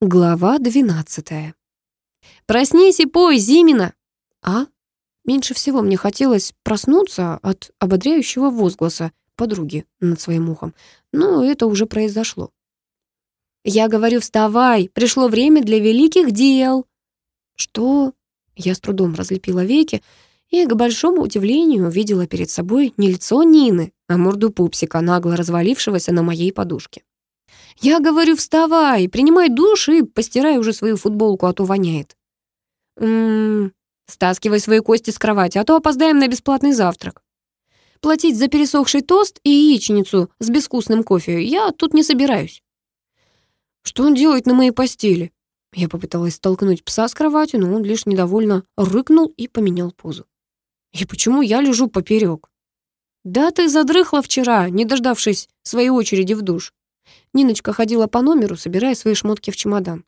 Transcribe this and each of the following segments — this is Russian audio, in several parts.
Глава 12. «Проснись и пой, Зимина!» «А?» Меньше всего мне хотелось проснуться от ободряющего возгласа подруги над своим ухом, но это уже произошло. «Я говорю, вставай, пришло время для великих дел!» «Что?» Я с трудом разлепила веки и, к большому удивлению, увидела перед собой не лицо Нины, а морду пупсика, нагло развалившегося на моей подушке. Я говорю, вставай, принимай душ и постирай уже свою футболку, а то воняет. Ммм, стаскивай свои кости с кровати, а то опоздаем на бесплатный завтрак. Платить за пересохший тост и яичницу с безвкусным кофе я тут не собираюсь. Что он делает на моей постели? Я попыталась столкнуть пса с кроватью, но он лишь недовольно рыкнул и поменял позу. И почему я лежу поперек? Да ты задрыхла вчера, не дождавшись своей очереди в душ. Ниночка ходила по номеру, собирая свои шмотки в чемодан.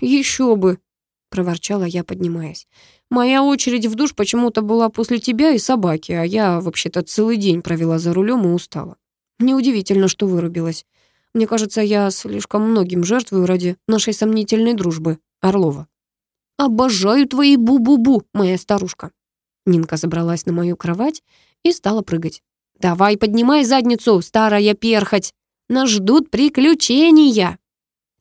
«Еще бы!» — проворчала я, поднимаясь. «Моя очередь в душ почему-то была после тебя и собаки, а я вообще-то целый день провела за рулем и устала. Неудивительно, что вырубилась. Мне кажется, я слишком многим жертвую ради нашей сомнительной дружбы, Орлова». «Обожаю твои бу-бу-бу, моя старушка!» Нинка забралась на мою кровать и стала прыгать. «Давай, поднимай задницу, старая перхоть!» Нас ждут приключения!»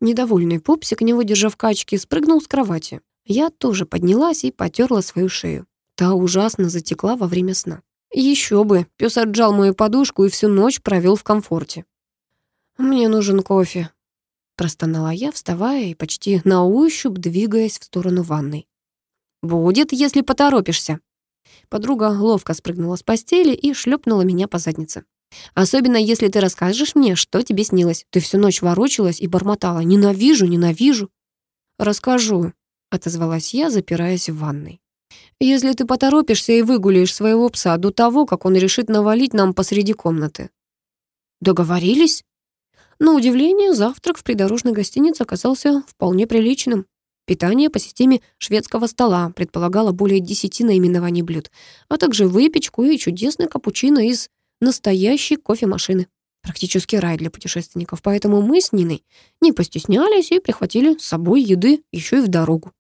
Недовольный пупсик, не выдержав качки, спрыгнул с кровати. Я тоже поднялась и потерла свою шею. Та ужасно затекла во время сна. Еще бы, пес отжал мою подушку и всю ночь провел в комфорте. «Мне нужен кофе», — простонала я, вставая и почти на ощупь двигаясь в сторону ванной. «Будет, если поторопишься». Подруга ловко спрыгнула с постели и шлепнула меня по заднице. Особенно, если ты расскажешь мне, что тебе снилось. Ты всю ночь ворочалась и бормотала. Ненавижу, ненавижу. Расскажу, отозвалась я, запираясь в ванной. Если ты поторопишься и выгуляешь своего пса до того, как он решит навалить нам посреди комнаты. Договорились? На удивление, завтрак в придорожной гостинице оказался вполне приличным. Питание по системе шведского стола предполагало более десяти наименований блюд, а также выпечку и чудесный капучино из настоящей кофемашины. Практически рай для путешественников, поэтому мы с Ниной не постеснялись и прихватили с собой еды еще и в дорогу.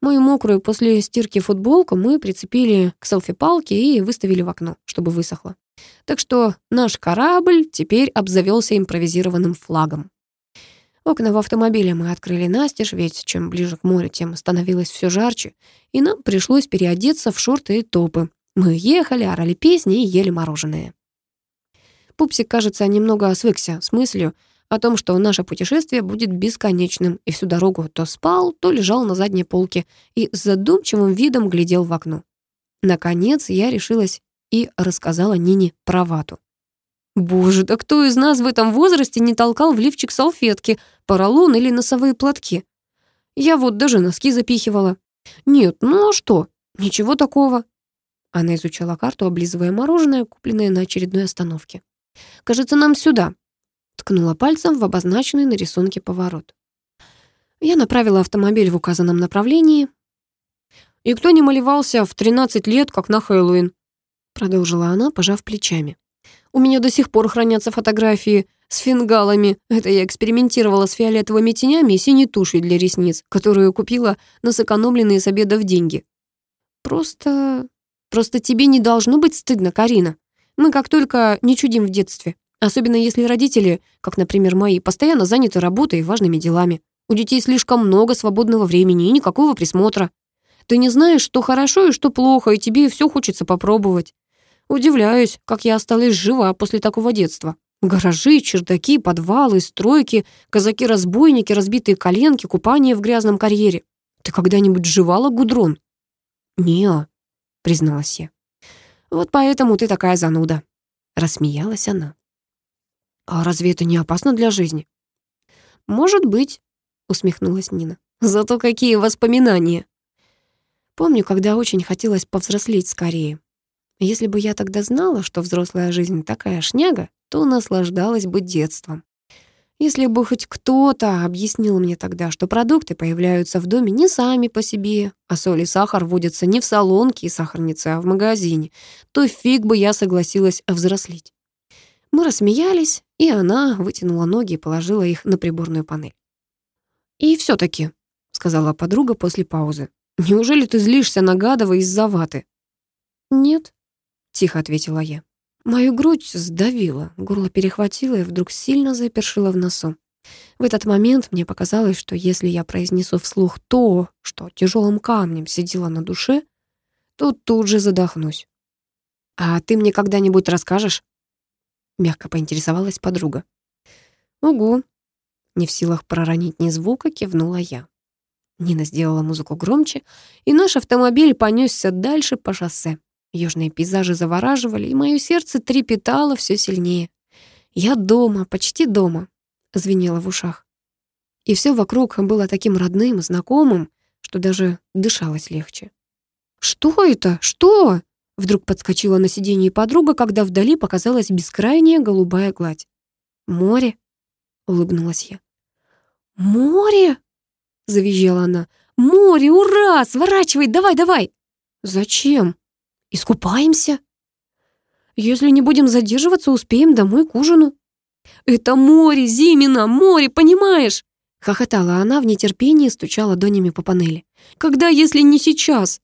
Мою мокрую после стирки футболку мы прицепили к селфи-палке и выставили в окно, чтобы высохло. Так что наш корабль теперь обзавелся импровизированным флагом. Окна в автомобиле мы открыли настежь, ведь чем ближе к морю, тем становилось все жарче, и нам пришлось переодеться в шорты и топы, мы ехали, орали песни и ели мороженое. Пупсик, кажется, немного освыкся с мыслью о том, что наше путешествие будет бесконечным, и всю дорогу то спал, то лежал на задней полке и с задумчивым видом глядел в окно. Наконец я решилась и рассказала Нине про вату. Боже, да кто из нас в этом возрасте не толкал в лифчик салфетки, поролон или носовые платки? Я вот даже носки запихивала. Нет, ну а что? Ничего такого. Она изучала карту, облизывая мороженое, купленное на очередной остановке. «Кажется, нам сюда», — ткнула пальцем в обозначенный на рисунке поворот. Я направила автомобиль в указанном направлении. «И кто не малевался в 13 лет, как на Хэллоуин?» Продолжила она, пожав плечами. «У меня до сих пор хранятся фотографии с фингалами. Это я экспериментировала с фиолетовыми тенями и синей тушью для ресниц, которую купила на сэкономленные с обеда в деньги. Просто Просто тебе не должно быть стыдно, Карина. Мы как только не чудим в детстве. Особенно если родители, как, например, мои, постоянно заняты работой и важными делами. У детей слишком много свободного времени и никакого присмотра. Ты не знаешь, что хорошо и что плохо, и тебе все хочется попробовать. Удивляюсь, как я осталась жива после такого детства. Гаражи, чердаки, подвалы, стройки, казаки-разбойники, разбитые коленки, купание в грязном карьере. Ты когда-нибудь жевала гудрон? Не, призналась я. «Вот поэтому ты такая зануда», — рассмеялась она. «А разве это не опасно для жизни?» «Может быть», — усмехнулась Нина. «Зато какие воспоминания!» Помню, когда очень хотелось повзрослеть скорее. Если бы я тогда знала, что взрослая жизнь такая шняга, то наслаждалась бы детством. Если бы хоть кто-то объяснил мне тогда, что продукты появляются в доме не сами по себе, а соль и сахар водятся не в салонке и сахарнице, а в магазине, то фиг бы я согласилась взрослеть. Мы рассмеялись, и она вытянула ноги и положила их на приборную панель. «И все-таки», — сказала подруга после паузы, «неужели ты злишься на Гадова из-за ваты?» «Нет», — тихо ответила я. Мою грудь сдавило, горло перехватило и вдруг сильно запершило в носу. В этот момент мне показалось, что если я произнесу вслух то, что тяжелым камнем сидело на душе, то тут же задохнусь. «А ты мне когда-нибудь расскажешь?» Мягко поинтересовалась подруга. «Угу». Не в силах проронить ни звука, кивнула я. Нина сделала музыку громче, и наш автомобиль понесся дальше по шоссе. Южные пейзажи завораживали, и мое сердце трепетало все сильнее. «Я дома, почти дома», — звенело в ушах. И все вокруг было таким родным, знакомым, что даже дышалось легче. «Что это? Что?» Вдруг подскочила на сиденье подруга, когда вдали показалась бескрайняя голубая гладь. «Море?» — улыбнулась я. «Море?» — завизжала она. «Море, ура! Сворачивай, давай, давай!» «Зачем? Искупаемся?» «Если не будем задерживаться, успеем домой к ужину». «Это море, Зимина, море, понимаешь?» Хохотала она в нетерпении, стучала донями по панели. «Когда, если не сейчас?»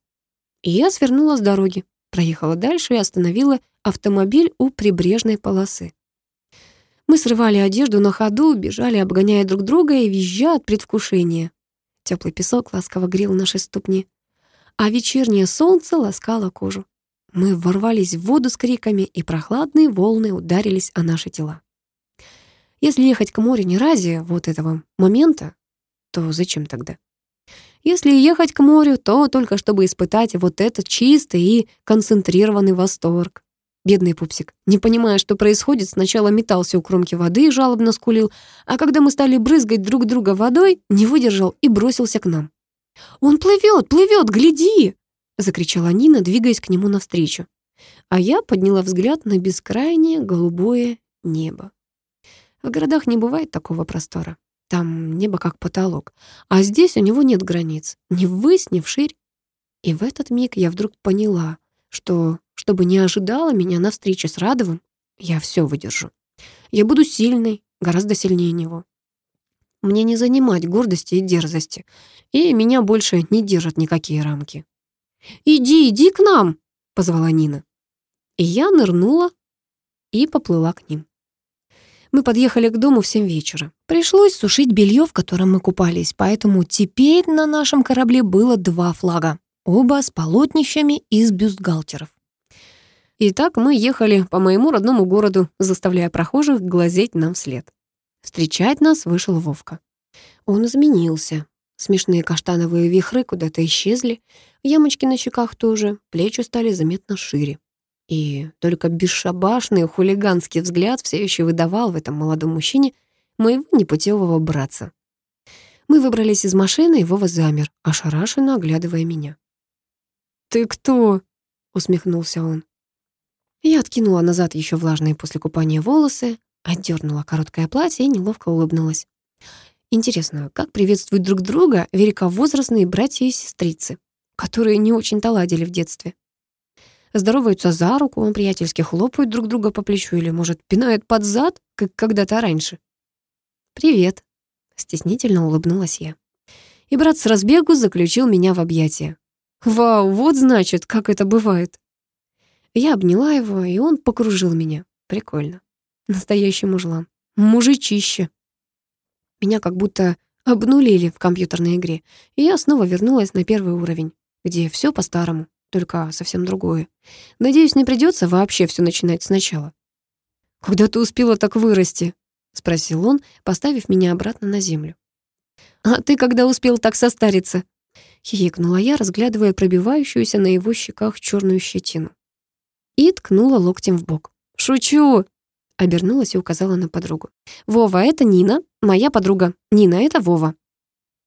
И я свернула с дороги. Проехала дальше и остановила автомобиль у прибрежной полосы. Мы срывали одежду на ходу, бежали, обгоняя друг друга и визжа от предвкушения. Теплый песок ласково грел наши ступни, а вечернее солнце ласкало кожу. Мы ворвались в воду с криками, и прохладные волны ударились о наши тела. Если ехать к морю не ради вот этого момента, то зачем тогда? Если ехать к морю, то только чтобы испытать вот этот чистый и концентрированный восторг. Бедный пупсик, не понимая, что происходит, сначала метался у кромки воды и жалобно скулил, а когда мы стали брызгать друг друга водой, не выдержал и бросился к нам. «Он плывет, плывет, гляди!» — закричала Нина, двигаясь к нему навстречу. А я подняла взгляд на бескрайнее голубое небо. В городах не бывает такого простора. Там небо как потолок. А здесь у него нет границ. Ни ввысь, ни вширь. И в этот миг я вдруг поняла, что, чтобы не ожидала меня на встрече с Радовым, я все выдержу. Я буду сильной, гораздо сильнее него. Мне не занимать гордости и дерзости, и меня больше не держат никакие рамки. «Иди, иди к нам!» — позвала Нина. И я нырнула и поплыла к ним. Мы подъехали к дому в семь вечера. Пришлось сушить белье, в котором мы купались, поэтому теперь на нашем корабле было два флага, оба с полотнищами из бюстгальтеров. Итак, мы ехали по моему родному городу, заставляя прохожих глазеть нам вслед. Встречать нас вышел Вовка. Он изменился. Смешные каштановые вихры куда-то исчезли, ямочки на щеках тоже, плечи стали заметно шире. И только бесшабашный хулиганский взгляд все еще выдавал в этом молодом мужчине моего непутевого братца. Мы выбрались из машины, и Вова замер, ошарашенно оглядывая меня. «Ты кто?» — усмехнулся он. Я откинула назад еще влажные после купания волосы, отдернула короткое платье и неловко улыбнулась. Интересно, как приветствуют друг друга великовозрастные братья и сестрицы, которые не очень-то ладили в детстве? здороваются за руку, приятельски хлопают друг друга по плечу или, может, пинают под зад, как когда-то раньше. «Привет», — стеснительно улыбнулась я. И брат с разбегу заключил меня в объятия. «Вау, вот значит, как это бывает». Я обняла его, и он покружил меня. Прикольно. Настоящий мужлан. Мужичище. Меня как будто обнулили в компьютерной игре, и я снова вернулась на первый уровень, где все по-старому только совсем другое. Надеюсь, не придется вообще все начинать сначала. «Когда ты успела так вырасти?» — спросил он, поставив меня обратно на землю. «А ты когда успел так состариться?» — хихикнула я, разглядывая пробивающуюся на его щеках черную щетину. И ткнула локтем в бок. «Шучу!» — обернулась и указала на подругу. «Вова, это Нина, моя подруга. Нина, это Вова».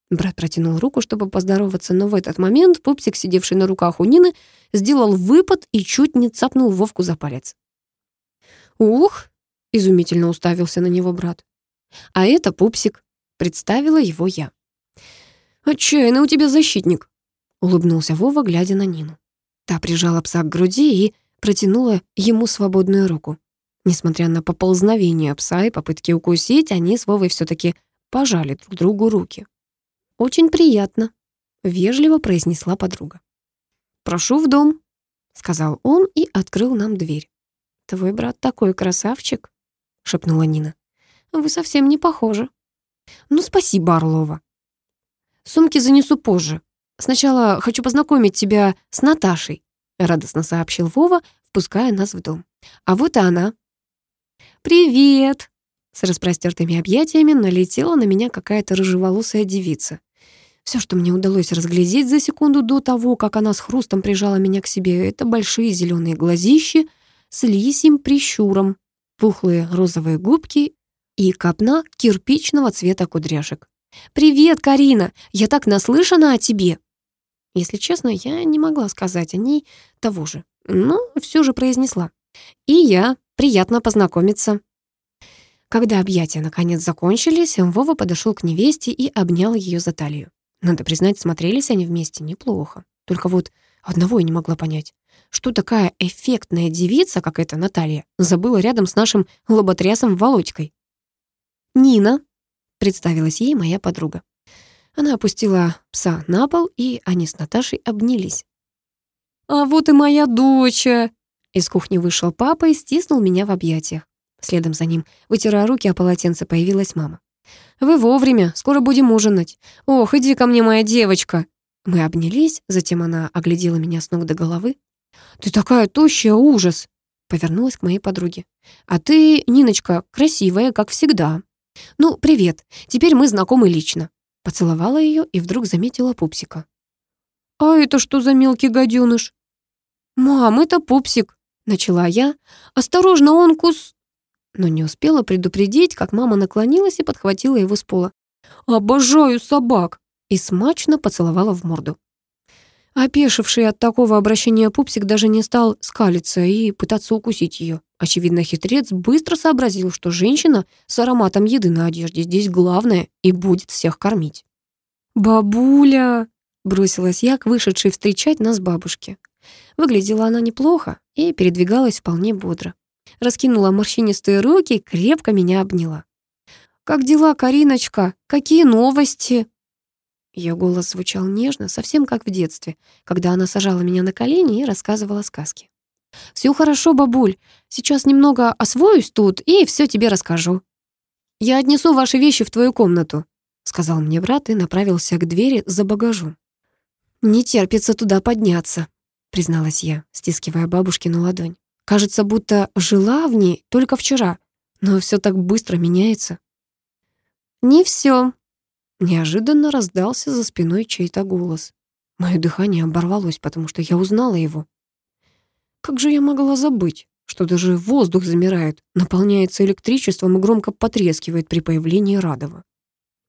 Брат протянул руку, чтобы поздороваться, но в этот момент пупсик, сидевший на руках у Нины, сделал выпад и чуть не цапнул Вовку за палец. «Ух!» — изумительно уставился на него брат. «А это пупсик», — представила его я. «Отчаянный у тебя защитник», — улыбнулся Вова, глядя на Нину. Та прижала пса к груди и протянула ему свободную руку. Несмотря на поползновение пса и попытки укусить, они с Вовой все таки пожали друг другу руки. очень приятно», — вежливо произнесла подруга. «Прошу в дом», — сказал он и открыл нам дверь. «Твой брат такой красавчик», — шепнула Нина. «Вы совсем не похожи». «Ну, спасибо, Орлова». «Сумки занесу позже. Сначала хочу познакомить тебя с Наташей», — радостно сообщил Вова, впуская нас в дом. «А вот и она». «Привет!» С распростертыми объятиями налетела на меня какая-то рыжеволосая девица. Все, что мне удалось разглядеть за секунду до того, как она с хрустом прижала меня к себе, это большие зеленые глазищи с лисьим прищуром, пухлые розовые губки и копна кирпичного цвета кудряшек. «Привет, Карина! Я так наслышана о тебе!» Если честно, я не могла сказать о ней того же, но все же произнесла. «И я. Приятно познакомиться». Когда объятия наконец закончились, Вова подошел к невесте и обнял ее за талию. Надо признать, смотрелись они вместе неплохо. Только вот одного я не могла понять. Что такая эффектная девица, как эта Наталья, забыла рядом с нашим лоботрясом Володькой? «Нина», — представилась ей моя подруга. Она опустила пса на пол, и они с Наташей обнялись. «А вот и моя доча!» Из кухни вышел папа и стиснул меня в объятиях. Следом за ним, вытирая руки о полотенце, появилась мама. «Вы вовремя, скоро будем ужинать. Ох, иди ко мне, моя девочка!» Мы обнялись, затем она оглядела меня с ног до головы. «Ты такая тощая, ужас!» Повернулась к моей подруге. «А ты, Ниночка, красивая, как всегда. Ну, привет, теперь мы знакомы лично». Поцеловала ее и вдруг заметила пупсика. «А это что за мелкий гаденыш?» «Мам, это пупсик», — начала я. «Осторожно, он кус...» но не успела предупредить, как мама наклонилась и подхватила его с пола. «Обожаю собак!» и смачно поцеловала в морду. Опешивший от такого обращения пупсик даже не стал скалиться и пытаться укусить ее. Очевидно, хитрец быстро сообразил, что женщина с ароматом еды на одежде здесь главное и будет всех кормить. «Бабуля!» — бросилась я к вышедшей встречать нас бабушке. Выглядела она неплохо и передвигалась вполне бодро раскинула морщинистые руки и крепко меня обняла. «Как дела, Кариночка? Какие новости?» Ее голос звучал нежно, совсем как в детстве, когда она сажала меня на колени и рассказывала сказки. «Все хорошо, бабуль. Сейчас немного освоюсь тут и все тебе расскажу. Я отнесу ваши вещи в твою комнату», сказал мне брат и направился к двери за багажом. «Не терпится туда подняться», призналась я, стискивая бабушкину ладонь. Кажется, будто жила в ней только вчера, но все так быстро меняется. «Не все. Неожиданно раздался за спиной чей-то голос. Мое дыхание оборвалось, потому что я узнала его. Как же я могла забыть, что даже воздух замирает, наполняется электричеством и громко потрескивает при появлении Радова.